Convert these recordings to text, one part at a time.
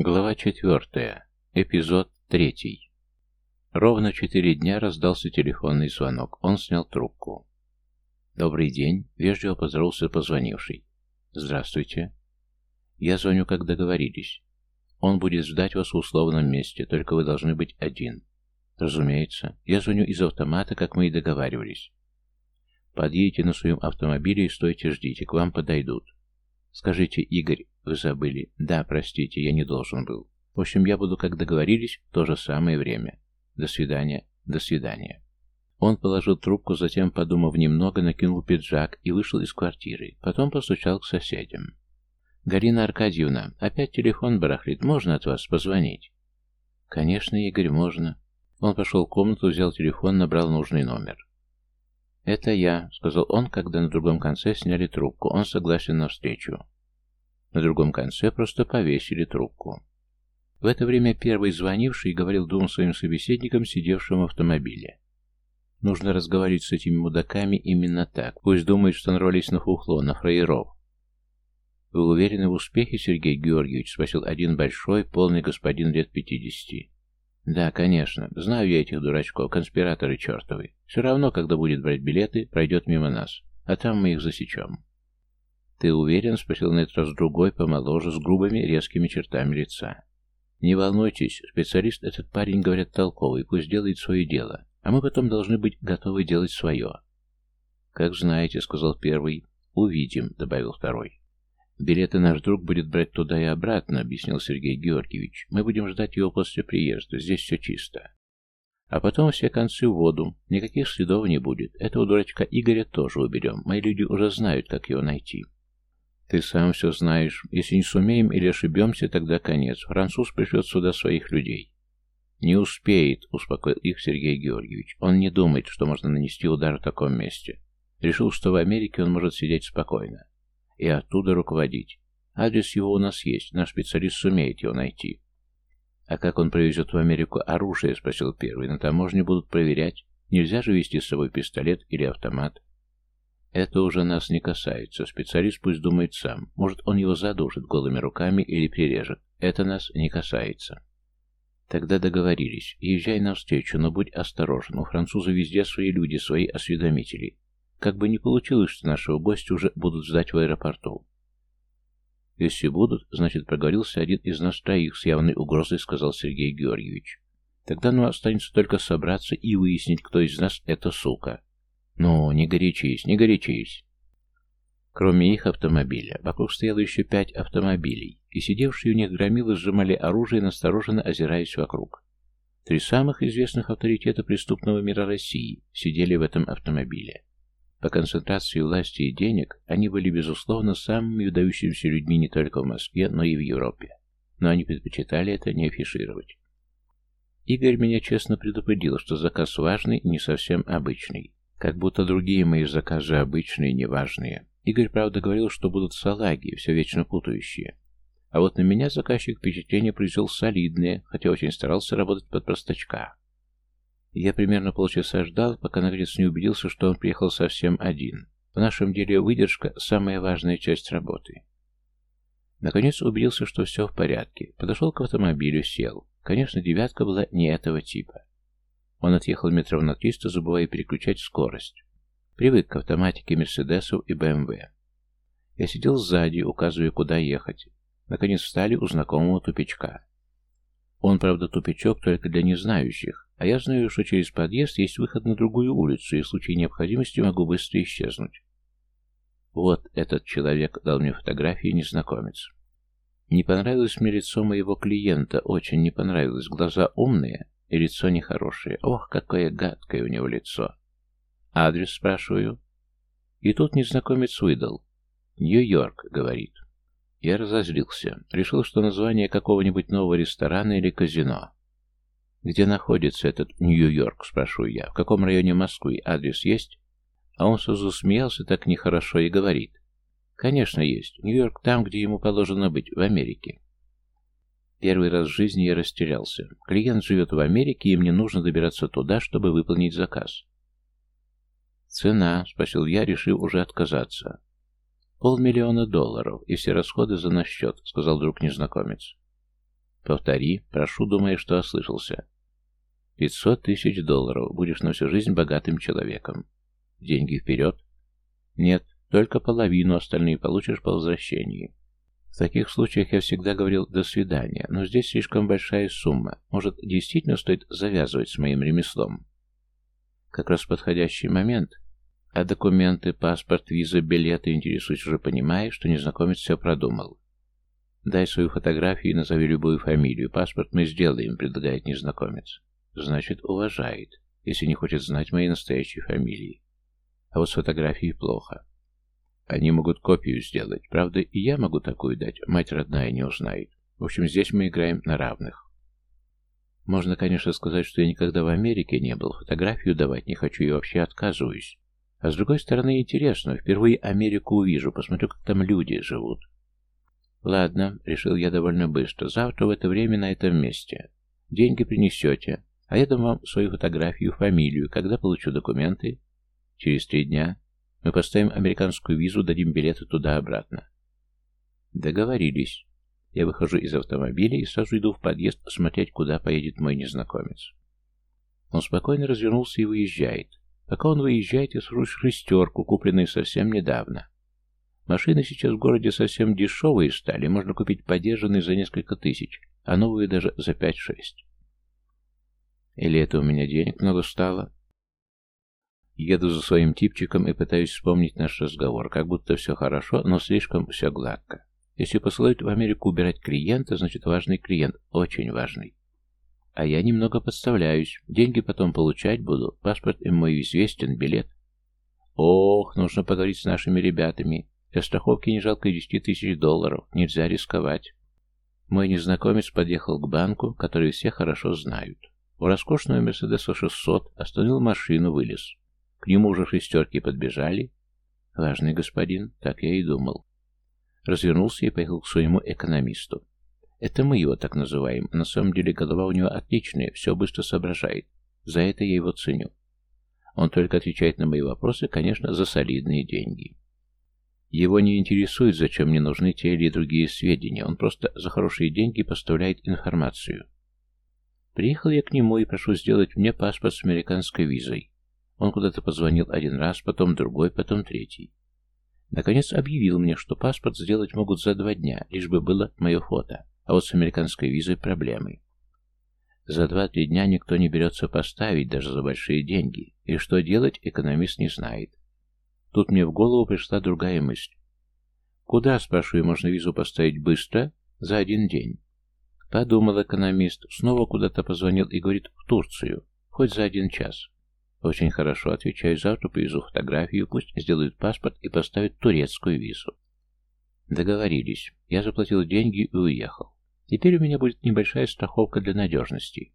Глава четвертая. Эпизод третий. Ровно четыре дня раздался телефонный звонок. Он снял трубку. «Добрый день», — вежливо поздоровался позвонивший. «Здравствуйте. Я звоню, как договорились. Он будет ждать вас в условном месте, только вы должны быть один. Разумеется, я звоню из автомата, как мы и договаривались. Подъедете на своем автомобиле и стойте ждите, к вам подойдут. Скажите, Игорь, вы забыли. Да, простите, я не должен был. В общем, я буду, как договорились, в то же самое время. До свидания, до свидания. Он положил трубку, затем, подумав немного, накинул пиджак и вышел из квартиры. Потом постучал к соседям. «Галина Аркадьевна, опять телефон барахлит. Можно от вас позвонить?» «Конечно, Игорь, можно». Он пошел в комнату, взял телефон, набрал нужный номер. «Это я», — сказал он, когда на другом конце сняли трубку. Он согласен на встречу. На другом конце просто повесили трубку. В это время первый звонивший говорил двум своим собеседникам, сидевшим в автомобиле. Нужно разговаривать с этими мудаками именно так. Пусть думают, что нарвались на фухло, на фраеров. «Вы уверены в успехе, Сергей Георгиевич?» — спросил один большой, полный господин лет пятидесяти. «Да, конечно. Знаю я этих дурачков, конспираторы чертовы. Все равно, когда будет брать билеты, пройдет мимо нас. А там мы их засечем». «Ты уверен?» — спросил на этот раз другой, помоложе, с грубыми, резкими чертами лица. «Не волнуйтесь, специалист этот парень, говорят, толковый, пусть делает свое дело, а мы потом должны быть готовы делать свое». «Как знаете», — сказал первый. «Увидим», — добавил второй. «Билеты наш друг будет брать туда и обратно», — объяснил Сергей Георгиевич. «Мы будем ждать его после приезда. Здесь все чисто». А потом все концы в воду. Никаких следов не будет. Этого дурачка Игоря тоже уберем. Мои люди уже знают, как его найти. Ты сам все знаешь. Если не сумеем или ошибемся, тогда конец. Француз пришлет сюда своих людей. Не успеет, успокоил их Сергей Георгиевич. Он не думает, что можно нанести удар в таком месте. Решил, что в Америке он может сидеть спокойно и оттуда руководить. Адрес его у нас есть, наш специалист сумеет его найти. «А как он привезет в Америку оружие?» — спросил первый. «На таможне будут проверять. Нельзя же вести с собой пистолет или автомат». «Это уже нас не касается. Специалист пусть думает сам. Может, он его задушит голыми руками или перережет. Это нас не касается». Тогда договорились. Езжай навстречу, но будь осторожен. У француза везде свои люди, свои осведомители. Как бы не получилось, что нашего гостя уже будут ждать в аэропорту. Если будут, значит, проговорился один из нас троих с явной угрозой, сказал Сергей Георгиевич. Тогда нам останется только собраться и выяснить, кто из нас эта сука. Ну, не горячись, не горячись. Кроме их автомобиля, вокруг стояло еще пять автомобилей, и сидевшие у них громилы сжимали оружие, настороженно озираясь вокруг. Три самых известных авторитета преступного мира России сидели в этом автомобиле. По концентрации власти и денег они были, безусловно, самыми выдающимися людьми не только в Москве, но и в Европе. Но они предпочитали это не афишировать. Игорь меня честно предупредил, что заказ важный и не совсем обычный. Как будто другие мои заказы обычные неважные. Игорь, правда, говорил, что будут салаги, все вечно путающие. А вот на меня заказчик впечатление произвел солидное, хотя очень старался работать под простачка. Я примерно полчаса ждал, пока наконец не убедился, что он приехал совсем один. В нашем деле выдержка – самая важная часть работы. Наконец убедился, что все в порядке. Подошел к автомобилю, сел. Конечно, девятка была не этого типа. Он отъехал метров на 300, забывая переключать скорость. Привык к автоматике Мерседесов и БМВ. Я сидел сзади, указывая, куда ехать. Наконец встали у знакомого тупичка. Он, правда, тупичок только для незнающих. А я знаю, что через подъезд есть выход на другую улицу, и в случае необходимости могу быстро исчезнуть. Вот этот человек дал мне фотографии незнакомец. Не понравилось мне лицо моего клиента, очень не понравилось. Глаза умные и лицо нехорошее. Ох, какое гадкое у него лицо. Адрес спрашиваю. И тут незнакомец выдал. Нью-Йорк, говорит. Я разозлился. Решил, что название какого-нибудь нового ресторана или казино. «Где находится этот Нью-Йорк?» – спрашиваю я. «В каком районе Москвы? Адрес есть?» А он сразу смеялся так нехорошо и говорит. «Конечно есть. Нью-Йорк там, где ему положено быть, в Америке». Первый раз в жизни я растерялся. Клиент живет в Америке, и мне нужно добираться туда, чтобы выполнить заказ. «Цена?» – спросил я, решив уже отказаться. «Полмиллиона долларов, и все расходы за наш счет», – сказал друг незнакомец. Повтори, прошу, думая, что ослышался. Пятьсот тысяч долларов. Будешь на всю жизнь богатым человеком. Деньги вперед? Нет, только половину, остальные получишь по возвращении. В таких случаях я всегда говорил «до свидания», но здесь слишком большая сумма. Может, действительно стоит завязывать с моим ремеслом? Как раз подходящий момент. А документы, паспорт, виза, билеты интересуюсь уже понимая, что незнакомец все продумал. «Дай свою фотографию и назови любую фамилию. Паспорт мы сделаем», — предлагает незнакомец. «Значит, уважает, если не хочет знать моей настоящей фамилии. А вот с фотографией плохо. Они могут копию сделать. Правда, и я могу такую дать. Мать родная не узнает. В общем, здесь мы играем на равных. Можно, конечно, сказать, что я никогда в Америке не был. Фотографию давать не хочу и вообще отказываюсь. А с другой стороны, интересно. Впервые Америку увижу. Посмотрю, как там люди живут. Ладно, решил я довольно быстро. Завтра в это время на этом месте. Деньги принесете. А я дам вам свою фотографию, фамилию. Когда получу документы? Через три дня. Мы поставим американскую визу, дадим билеты туда-обратно. Договорились. Я выхожу из автомобиля и сразу иду в подъезд смотреть, куда поедет мой незнакомец. Он спокойно развернулся и выезжает. Пока он выезжает, я сажусь шестерку, купленную совсем недавно. Машины сейчас в городе совсем дешевые стали, можно купить подержанные за несколько тысяч, а новые даже за пять-шесть. Или это у меня денег много стало? Еду за своим типчиком и пытаюсь вспомнить наш разговор, как будто все хорошо, но слишком все гладко. Если посылают в Америку убирать клиента, значит важный клиент, очень важный. А я немного подставляюсь, деньги потом получать буду, паспорт им мой известен, билет. Ох, нужно поговорить с нашими ребятами. Для страховки не жалко 10 тысяч долларов, нельзя рисковать. Мой незнакомец подъехал к банку, который все хорошо знают. У роскошного Мерседеса 600 остановил машину, вылез. К нему уже шестерки подбежали. Важный господин, так я и думал. Развернулся и поехал к своему экономисту. Это мы его так называем. На самом деле голова у него отличная, все быстро соображает. За это я его ценю. Он только отвечает на мои вопросы, конечно, за солидные деньги. Его не интересует, зачем мне нужны те или другие сведения. Он просто за хорошие деньги поставляет информацию. Приехал я к нему и прошу сделать мне паспорт с американской визой. Он куда-то позвонил один раз, потом другой, потом третий. Наконец объявил мне, что паспорт сделать могут за два дня, лишь бы было мое фото, а вот с американской визой проблемы. За два-три дня никто не берется поставить, даже за большие деньги, и что делать, экономист не знает. Тут мне в голову пришла другая мысль. Куда, спрашиваю, можно визу поставить быстро? За один день. Подумал экономист, снова куда-то позвонил и говорит, в Турцию, хоть за один час. Очень хорошо, отвечаю, завтра повезу фотографию, пусть сделают паспорт и поставят турецкую визу. Договорились. Я заплатил деньги и уехал. Теперь у меня будет небольшая страховка для надежности.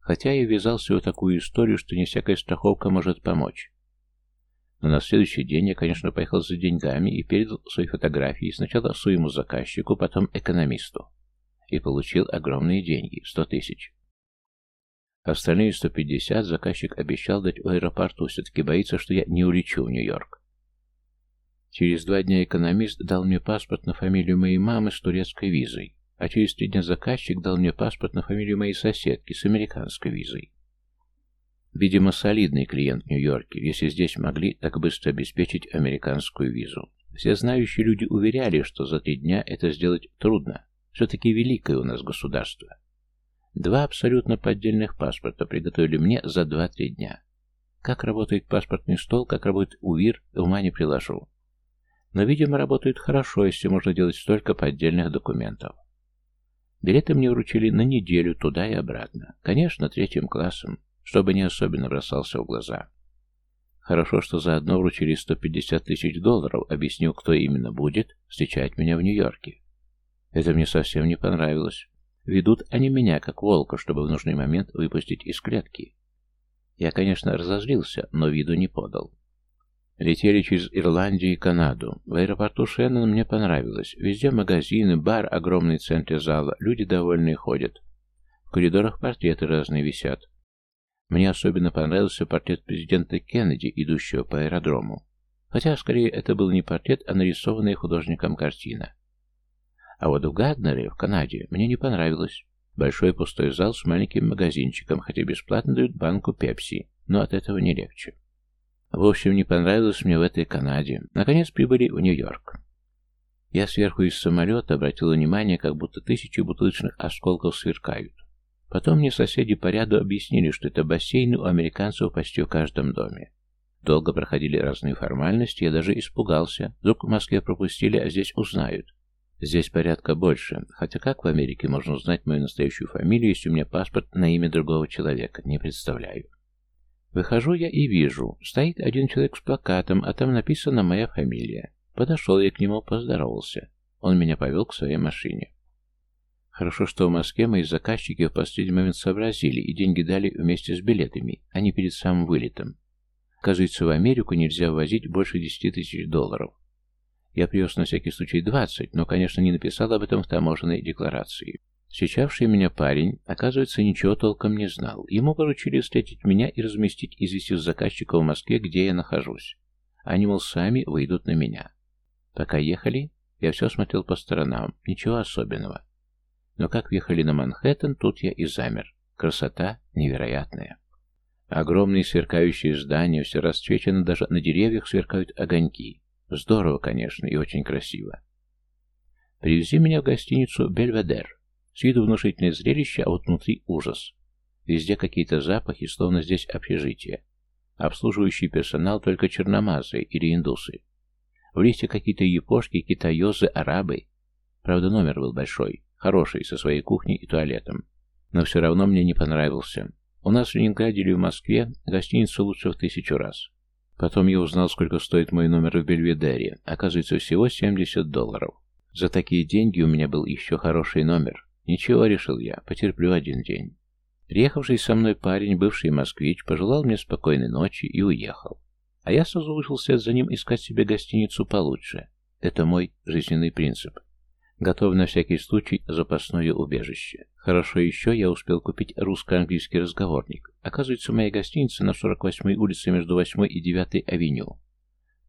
Хотя я ввязался в такую историю, что не всякая страховка может помочь. Но на следующий день я, конечно, поехал за деньгами и передал свои фотографии сначала своему заказчику, потом экономисту. И получил огромные деньги, сто тысяч. Остальные 150 заказчик обещал дать в аэропорту, все-таки боится, что я не улечу в Нью-Йорк. Через два дня экономист дал мне паспорт на фамилию моей мамы с турецкой визой, а через три дня заказчик дал мне паспорт на фамилию моей соседки с американской визой. Видимо, солидный клиент в Нью-Йорке, если здесь могли так быстро обеспечить американскую визу. Все знающие люди уверяли, что за три дня это сделать трудно. Все-таки великое у нас государство. Два абсолютно поддельных паспорта приготовили мне за 2-3 дня. Как работает паспортный стол, как работает УВИР, ума не приложу. Но, видимо, работает хорошо, если можно делать столько поддельных документов. Билеты мне вручили на неделю туда и обратно. Конечно, третьим классом, чтобы не особенно бросался в глаза. Хорошо, что заодно вручили 150 тысяч долларов, объяснил, кто именно будет встречать меня в Нью-Йорке. Это мне совсем не понравилось. Ведут они меня, как волка, чтобы в нужный момент выпустить из клетки. Я, конечно, разозлился, но виду не подал. Летели через Ирландию и Канаду. В аэропорту Шеннон мне понравилось. Везде магазины, бар, огромный центр зала. Люди довольные ходят. В коридорах портреты разные висят. Мне особенно понравился портрет президента Кеннеди, идущего по аэродрому. Хотя, скорее, это был не портрет, а нарисованная художником картина. А вот в Гарднере, в Канаде, мне не понравилось. Большой пустой зал с маленьким магазинчиком, хотя бесплатно дают банку пепси, но от этого не легче. В общем, не понравилось мне в этой Канаде. Наконец прибыли в Нью-Йорк. Я сверху из самолета обратил внимание, как будто тысячи бутылочных осколков сверкают. Потом мне соседи по ряду объяснили, что это бассейн у американцев почти в каждом доме. Долго проходили разные формальности, я даже испугался. Вдруг в Москве пропустили, а здесь узнают. Здесь порядка больше, хотя как в Америке можно узнать мою настоящую фамилию, если у меня паспорт на имя другого человека, не представляю. Выхожу я и вижу, стоит один человек с плакатом, а там написана моя фамилия. Подошел я к нему, поздоровался. Он меня повел к своей машине. Хорошо, что в Москве мои заказчики в последний момент сообразили и деньги дали вместе с билетами, а не перед самым вылетом. Оказывается, в Америку нельзя ввозить больше 10 тысяч долларов. Я привез на всякий случай 20, но, конечно, не написал об этом в таможенной декларации. Встречавший меня парень, оказывается, ничего толком не знал. Ему поручили встретить меня и разместить, известив заказчика в Москве, где я нахожусь. Они, мол, сами выйдут на меня. Пока ехали, я все смотрел по сторонам, ничего особенного. Но как въехали на Манхэттен, тут я и замер. Красота невероятная. Огромные сверкающие здания, все расцвечено, даже на деревьях сверкают огоньки. Здорово, конечно, и очень красиво. Привези меня в гостиницу «Бельведер». С виду внушительное зрелище, а вот внутри ужас. Везде какие-то запахи, словно здесь общежитие. Обслуживающий персонал только черномазые или индусы. В лифте какие-то япошки, китаёзы, арабы. Правда, номер был большой, хороший, со своей кухней и туалетом. Но все равно мне не понравился. У нас в Ленинграде или в Москве гостиница лучше в тысячу раз. Потом я узнал, сколько стоит мой номер в Бельведере. Оказывается, всего 70 долларов. За такие деньги у меня был еще хороший номер. Ничего, решил я, потерплю один день. Приехавший со мной парень, бывший москвич, пожелал мне спокойной ночи и уехал. А я сразу вслед за ним искать себе гостиницу получше. Это мой жизненный принцип. Готов на всякий случай запасное убежище. Хорошо еще я успел купить русско-английский разговорник. Оказывается, моя гостиница на 48-й улице между 8 и 9 авеню.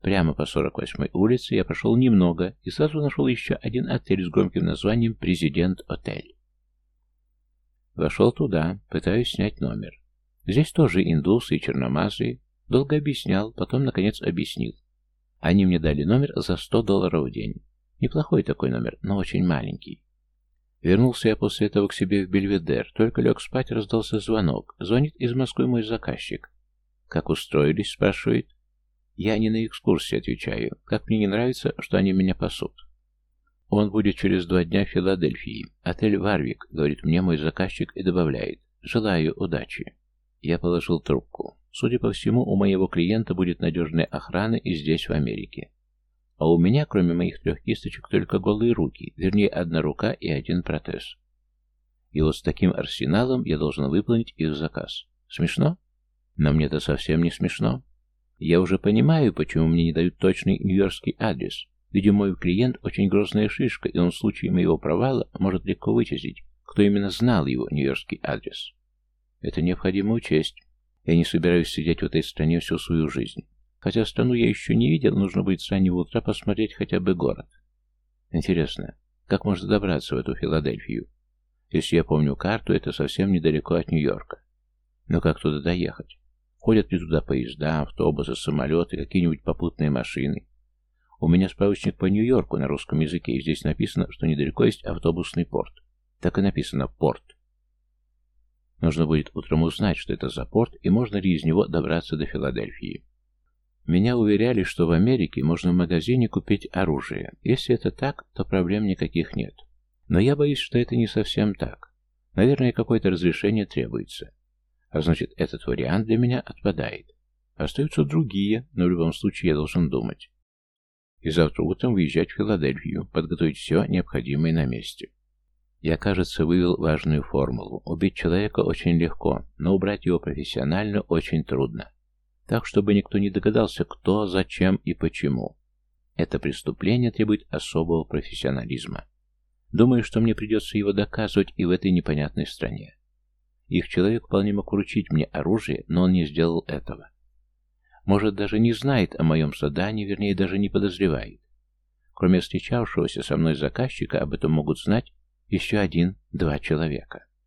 Прямо по 48-й улице я прошел немного и сразу нашел еще один отель с громким названием «Президент Отель». Вошел туда, пытаюсь снять номер. Здесь тоже индусы и черномазые, Долго объяснял, потом, наконец, объяснил. Они мне дали номер за 100 долларов в день. Неплохой такой номер, но очень маленький. Вернулся я после этого к себе в Бельведер. Только лег спать, раздался звонок. Звонит из Москвы мой заказчик. «Как устроились?» – спрашивает. Я не на экскурсии отвечаю. Как мне не нравится, что они меня пасут. Он будет через два дня в Филадельфии. Отель «Варвик», говорит мне мой заказчик и добавляет. Желаю удачи. Я положил трубку. Судя по всему, у моего клиента будет надежная охрана и здесь, в Америке. А у меня, кроме моих трех кисточек, только голые руки, вернее, одна рука и один протез. И вот с таким арсеналом я должен выполнить их заказ. Смешно? Но мне это совсем не смешно. Я уже понимаю, почему мне не дают точный нью-йоркский адрес. Видимо, мой клиент очень грозная шишка, и он в случае моего провала может легко вычислить, кто именно знал его нью-йоркский адрес. Это необходимо учесть. Я не собираюсь сидеть в этой стране всю свою жизнь. Хотя страну я еще не видел, нужно будет с раннего утра посмотреть хотя бы город. Интересно, как можно добраться в эту Филадельфию? Если я помню карту, это совсем недалеко от Нью-Йорка. Но как туда доехать? Ходят ли туда поезда, автобусы, самолеты, какие-нибудь попутные машины? У меня справочник по Нью-Йорку на русском языке, и здесь написано, что недалеко есть автобусный порт. Так и написано «порт». Нужно будет утром узнать, что это за порт, и можно ли из него добраться до Филадельфии. Меня уверяли, что в Америке можно в магазине купить оружие. Если это так, то проблем никаких нет. Но я боюсь, что это не совсем так. Наверное, какое-то разрешение требуется. А значит, этот вариант для меня отпадает. Остаются другие, но в любом случае я должен думать. И завтра утром выезжать в Филадельфию, подготовить все необходимое на месте. Я, кажется, вывел важную формулу. Убить человека очень легко, но убрать его профессионально очень трудно. Так, чтобы никто не догадался, кто, зачем и почему. Это преступление требует особого профессионализма. Думаю, что мне придется его доказывать и в этой непонятной стране. Их человек вполне мог вручить мне оружие, но он не сделал этого. Может, даже не знает о моем задании, вернее, даже не подозревает. Кроме встречавшегося со мной заказчика, об этом могут знать еще один-два человека.